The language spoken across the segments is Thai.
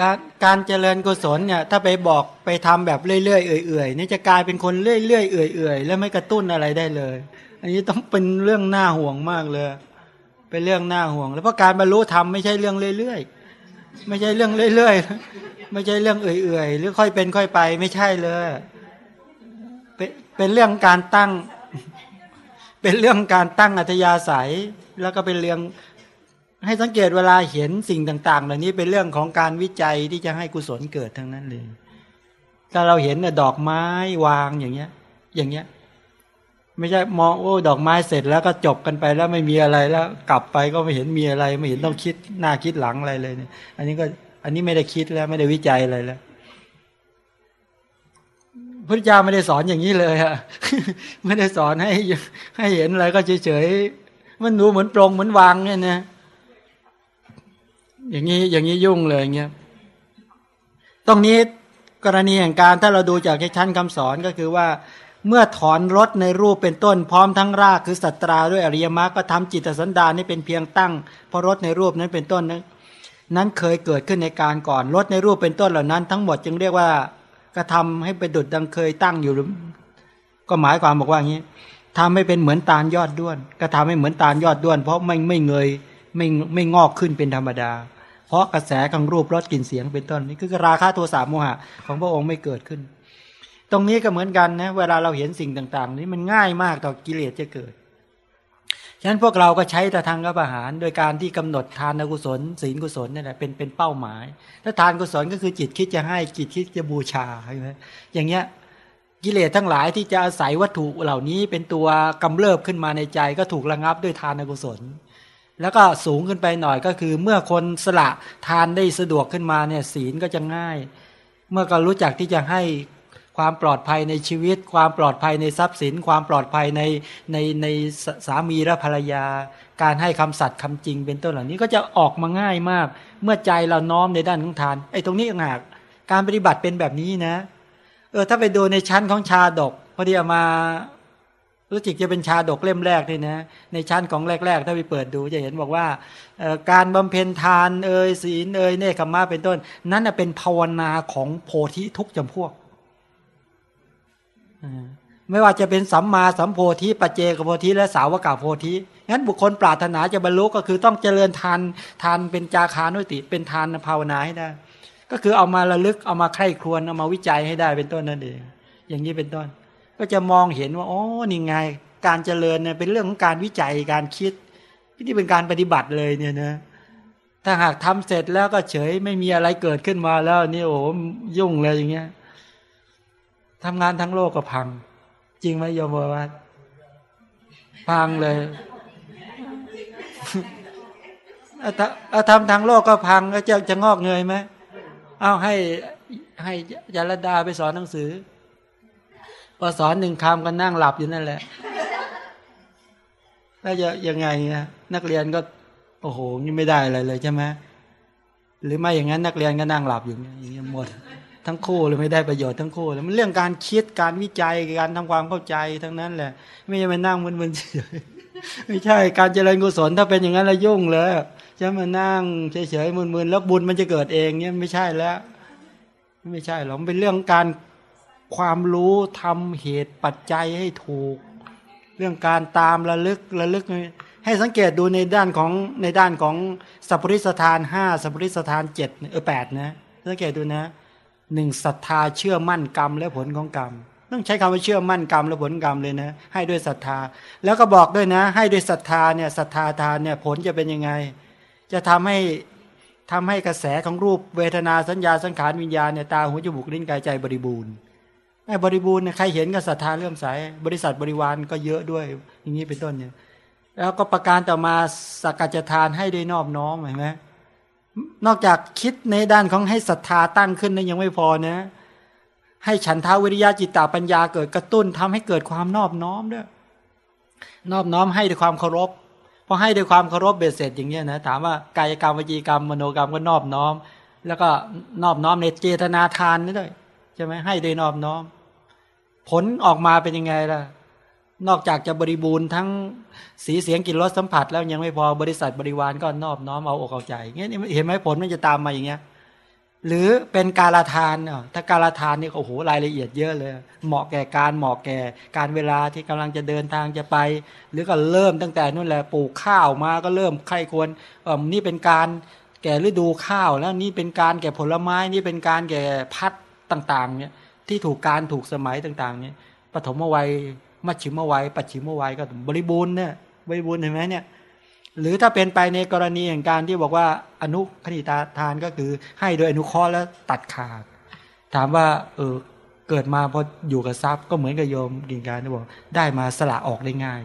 การการเจริญกุศลเนี่ยถ้าไปบอกไปทำแบบเรื่อยๆเอื่อยๆนี่จะกลายเป็นคนเรื่อยๆเอื่อยๆแล้วไม่กระตุ้นอะไรได้เลย อันนี้ต้องเป็นเรื่องน่าห่วงมากเลย เป็นเรื่องน่าห่วง แล้วเพราะการบรรลุธรรมไม่ใช่เรื่องเรื่อยๆไม่ใช่เรื่องเรื่อยๆไม่ใช่เรื่องเอื่อยๆหรือค่อยเป็นค่อยไปไม่ใช่เลย เป็นเป็นเรื่องการตั้ง เป็นเรื่องการตั้งอัธยาศัย แล้วก็เป็นเรื่อง ให้สังเกตเวลาเห็นสิ่งต่าง ๆ เหล่านี้เป็นเรื่องของการวิจัยที่จะให้กุศลเกิดทั้งนั้นเลย ถ้าเราเห็นดอกไม้วางอย่างเงี้ย อย่างเงี้ย ไม่ใช่มองโอ้ดอกไม้เสร็จแล้วก็จบกันไปแล้วไม่มีอะไรแล้ว กลับไปก็ไม่เห็นมีอะไร ไม่เห็นต้องคิดหน้าคิดหลังอะไรเลยเนี่ย อันนี้ก็อันนี้ไม่ได้คิดแล้วไม่ได้วิจัยอะไรแล้วพระเจ้าไม่ได้สอนอย่างนี้เลยอะไม่ได้สอนให้ให้เห็นอะไรก็เฉยๆมันดูเหมือนปรงเหมือนวางเนี่ยนะ อย่างนี้อย่างนี้ยุ่งเลยเงี้ยตรงนี้กรณีแห่งการถ้าเราดูจากชั้นคำสอนก็คือว่า เมื่อถอนรถในรูปเป็นต้นพร้อมทั้งรากคือสัตราด้วยอริยมรรคก็ทำจิตสันดานนี่เป็นเพียงตั้งเพราะรถในรูปนั้นเป็นต้นนั้นนั้นเคยเกิดขึ้นในการก่อนรถในรูปเป็นต้นเหล่านั้น ทั้งหมดจึงเรียกว่ากระทาให้เป็นดุดดังเคยตั้งอยู่ก็หมายความบอกว่าอย่างนี้ทำให้เป็นเหมือนตาลยอดด้วนก็ทำให้เหมือนตาลยอดด้วน เพราะไม่ไม่เงยไม่ไม่งอกขึ้นเป็นธรรมดา เพราะกระแสของรูปรสกลิ่นเสียงเป็นต้นนี่คือราคาโทสะโมหะของพระองค์ไม่เกิดขึ้น ตรงนี้ก็เหมือนกันนะเวลาเราเห็นสิ่งต่างๆ นี้มันง่ายมากต่อกิเลสจะเกิดฉะนั้นพวกเราก็ใช้แต่ทางกับอาหาร โดยการที่กำหนดทานกุศล ศีลกุศลนี่แหละเป็นเป็นเป้าหมาย ถ้าทานกุศลก็คือจิตคิดจะให้จิตคิดจะบูชาใช่ไหมอย่างเงี้ยกิเลสทั้งหลายที่จะอาศัยวัตถุเหล่านี้เป็นตัวกำเริบขึ้นมาในใจก็ถูกระงับด้วยทานกุศล แล้วก็สูงขึ้นไปหน่อยก็คือ เมื่อคนสละทานได้สะดวกขึ้นมาเนี่ยศีลก็จะง่าย เมื่อก็รู้จักที่จะให้ความปลอดภัยในชีวิต ความปลอดภัยในทรัพย์สิน ความปลอดภัยในในในสามีและภรรยา การให้คำสัตย์คำจริงเป็นต้นเหล่านี้ก็จะออกมาง่ายมาก เมื่อใจเราน้อมในด้านของทานไอ้ตรงนี้หากการปฏิบัติเป็นแบบนี้นะ เออถ้าไปดูในชั้นของชาดกพอดีมา รู้จิกจะเป็นชาดกเล่มแรกนี่นะในชั้นของแรก ๆ ถ้าไปเปิดดูจะเห็นบอกว่าการบำเพ็ญทานเอ่ยศีลเอ่ยเนคขมาเป็นต้น นั้นเป็นภาวนาของโพธิทุกจำพวกไม่ว่าจะเป็นสัมมาสัมโพธิปัจเจกโพธิและสาวกาโพธิงั้นบุคคลปรารถนาจะบรรลุก็คือต้องเจริญทานทานเป็นจาคานุติ เป็นทานภาวนาให้ได้ก็คือเอามาระลึกเอามาใคร่ครวญเอามาวิจัยให้ได้เป็นต้นนั่นเองอย่างนี้เป็นต้น ก็จะมองเห็นว่าอ๋อนี่ไง การเจริญเนี่ยเป็นเรื่องของการวิจัยการคิดนี่เป็นการปฏิบัติเลยเนี่ยนะถ้าหากทำเสร็จแล้วก็เฉยไม่มีอะไรเกิดขึ้นมาแล้วนี่โอ้ยุ่งเลยอย่างเงี้ยทำงานทั้งโลกก็พัง จริงไหมโยมว่าพังเลยเอาทำทางโลกก็พังก็จะจะงอกเงยไหมเอาให้ให้ยาลดาไปสอนหนังสือ พอสอนหนึ่งคำก็นั่งหลับอยู่นั่นแหละแล้วจะยังไงนะนักเรียนก็ โอ้โหนี่ไม่ได้อะไรเลยใช่ไหมหรือไม่อย่างนั้นนักเรียนก็นั่งหลับอยู่อย่างนี้หมด ทั้งคู่เลยไม่ได้ประโยชน์ทั้งคู่เลยมันเรื่องการคิดการวิจัยการทำความเข้าใจทั้งนั้นแหละ ไม่ใช่มานั่งมึนๆเฉยไม่ใช่ การเจริญกุศลถ้าเป็นอย่างนั้นแล้วยุ่งเลยจะมานั่งเฉยๆมึนๆแล้วบุญมันจะเกิดเองเนี่ยไม่ใช่แล้ว ไม่ใช่หรอกเป็นเรื่องการ ความรู้ทำเหตุปัจจัยให้ถูก เรื่องการตามระลึกระลึก ให้สังเกตดูในด้านของในด้านของสัพพิสถานห้าสัพพิสถานเจ็ดเออแปดนะสังเกตดูนะหนึ่งศรัทธาเชื่อมั่นกรรมและผลของกรรม ต้องใช้คำว่าเชื่อมั่นกรรมและผลกรรมเลยนะ ให้ด้วยศรัทธา แล้วก็บอกด้วยนะ ให้ด้วยศรัทธาเนี่ยศรัทธาทานเนี่ยผลจะเป็นยังไง จะทำให้ทำให้กระแสของรูปเวทนาสัญญาสังขารวิญญาณเนี่ยตาหูจมูกลิ้นกายใจบริบูรณ์ ไอ้บริบูรณ์ใครเห็นก็ศรัทธาเลื่อมใสบริษัทบริวารก็เยอะด้วย อย่างนี้เป็นต้นเนี่ยแล้วก็ประการต่อมาสักกัจทานให้ด้วยนอบน้อมเห็นไหมนอกจากคิดในด้านของให้ศรัทธาตั้งขึ้นนั้นยังไม่พอนะ ให้ฉันทาวิริยะจิตตาปัญญาเกิดกระตุ้นทำให้เกิดความนอบน้อมด้วยนอบน้อมให้ด้วยความเคารพพอให้ด้วยความเคารพเบ็ดเสร็จอย่างเงี้ยนะถามว่ากายกรรมวิจีกรรมมโนกรรมก็นอบน้อม แล้วก็นอบน้อมในเจตนาทานนี่ด้วยใช่ไหมให้ด้วยนอบน้อม ผลออกมาเป็นยังไงล่ะ นอกจากจะบริบูรณ์ทั้งสีเสียงกลิ่นรสสัมผัส แล้วยังไม่พอบริษัทบริวารก็นอบน้อมเอาอกเอาใจเงี้ยเห็นไหมผลมันจะตามมาอย่างเงี้ย หรือเป็นการละทานเนาะถ้าการละทานนี่โอ้โหรายละเอียดเยอะเลย เหมาะแก่การเหมาะแก่การเวลาที่กำลังจะเดินทางจะไป หรือก็เริ่มตั้งแต่นู่นแหละปลูกข้าวมาก็เริ่มใครควรเออนี่เป็นการแก่ฤดูข้าวแล้วนี่เป็นการแก่ผลไม้นี่เป็นการแก่พัดต่าง ๆ เนี่ย ที่ถูกการถูกสมัยต่างๆ เนี่ยปฐมวัยมัชชิมวัยปัจฉิมวัยก็บริบูรณ์เนี่ยบริบูรณ์เห็นไหมเนี่ย หรือถ้าเป็นไปในกรณีอย่างการที่บอกว่าอนุคณิตาทานก็คือ ให้โดยอนุเคราะห์แล้วตัดขาด ถามว่าเออเกิดมาพออยู่กับทรัพย์ก็เหมือนกับโยมกิ่งการที่บอกได้มาสละออกได้ง่าย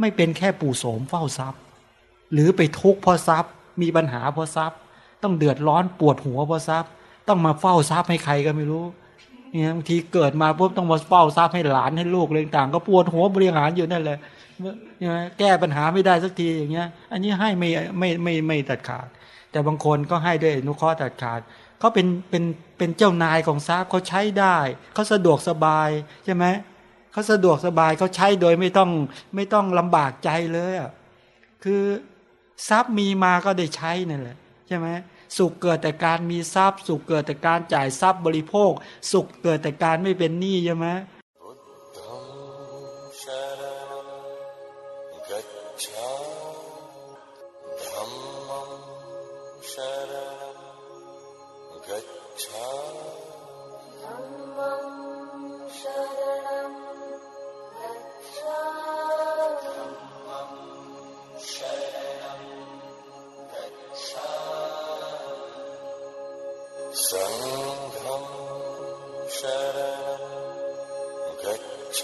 ไม่เป็นแค่ปู่โสมเฝ้าทรัพย์ หรือไปทุกข์เพราะทรัพย์ มีปัญหาเพราะทรัพย์ ต้องเดือดร้อนปวดหัวเพราะทรัพย์ ต้องมาเฝ้าทรัพย์ให้ใครก็ไม่รู้ เนี่ยบางทีเกิดมาปุ๊บต้องมาเฝ้าทรัพย์ให้หลานให้ลูกอะไรต่าง ก็ปวดหัวบริหารอยู่นั่นแหละแก้ปัญหาไม่ได้สักทีอย่างเงี้ย อันนี้ให้ไม่ไม่ไม่ไม่ตัดขาด แต่บางคนก็ให้ด้วยนุเคราะห์ตัดขาดเขาเป็นเป็นเป็นเจ้านายของทรัพย์เขาใช้ได้เขาสะดวกสบายใช่ไหมเขาสะดวกสบายเขาใช้โดยไม่ต้องไม่ต้องลำบากใจเลยอะคือทรัพย์มีมาก็ได้ใช้นั่นแหละใช่ไหม สุขเกิดแต่การมีทรัพย์ สุขเกิดแต่การจ่ายทรัพย์บริโภค สุขเกิดแต่การไม่เป็นหนี้ใช่ไหมสังฆังชรณังกั सन्धम् श गच्छ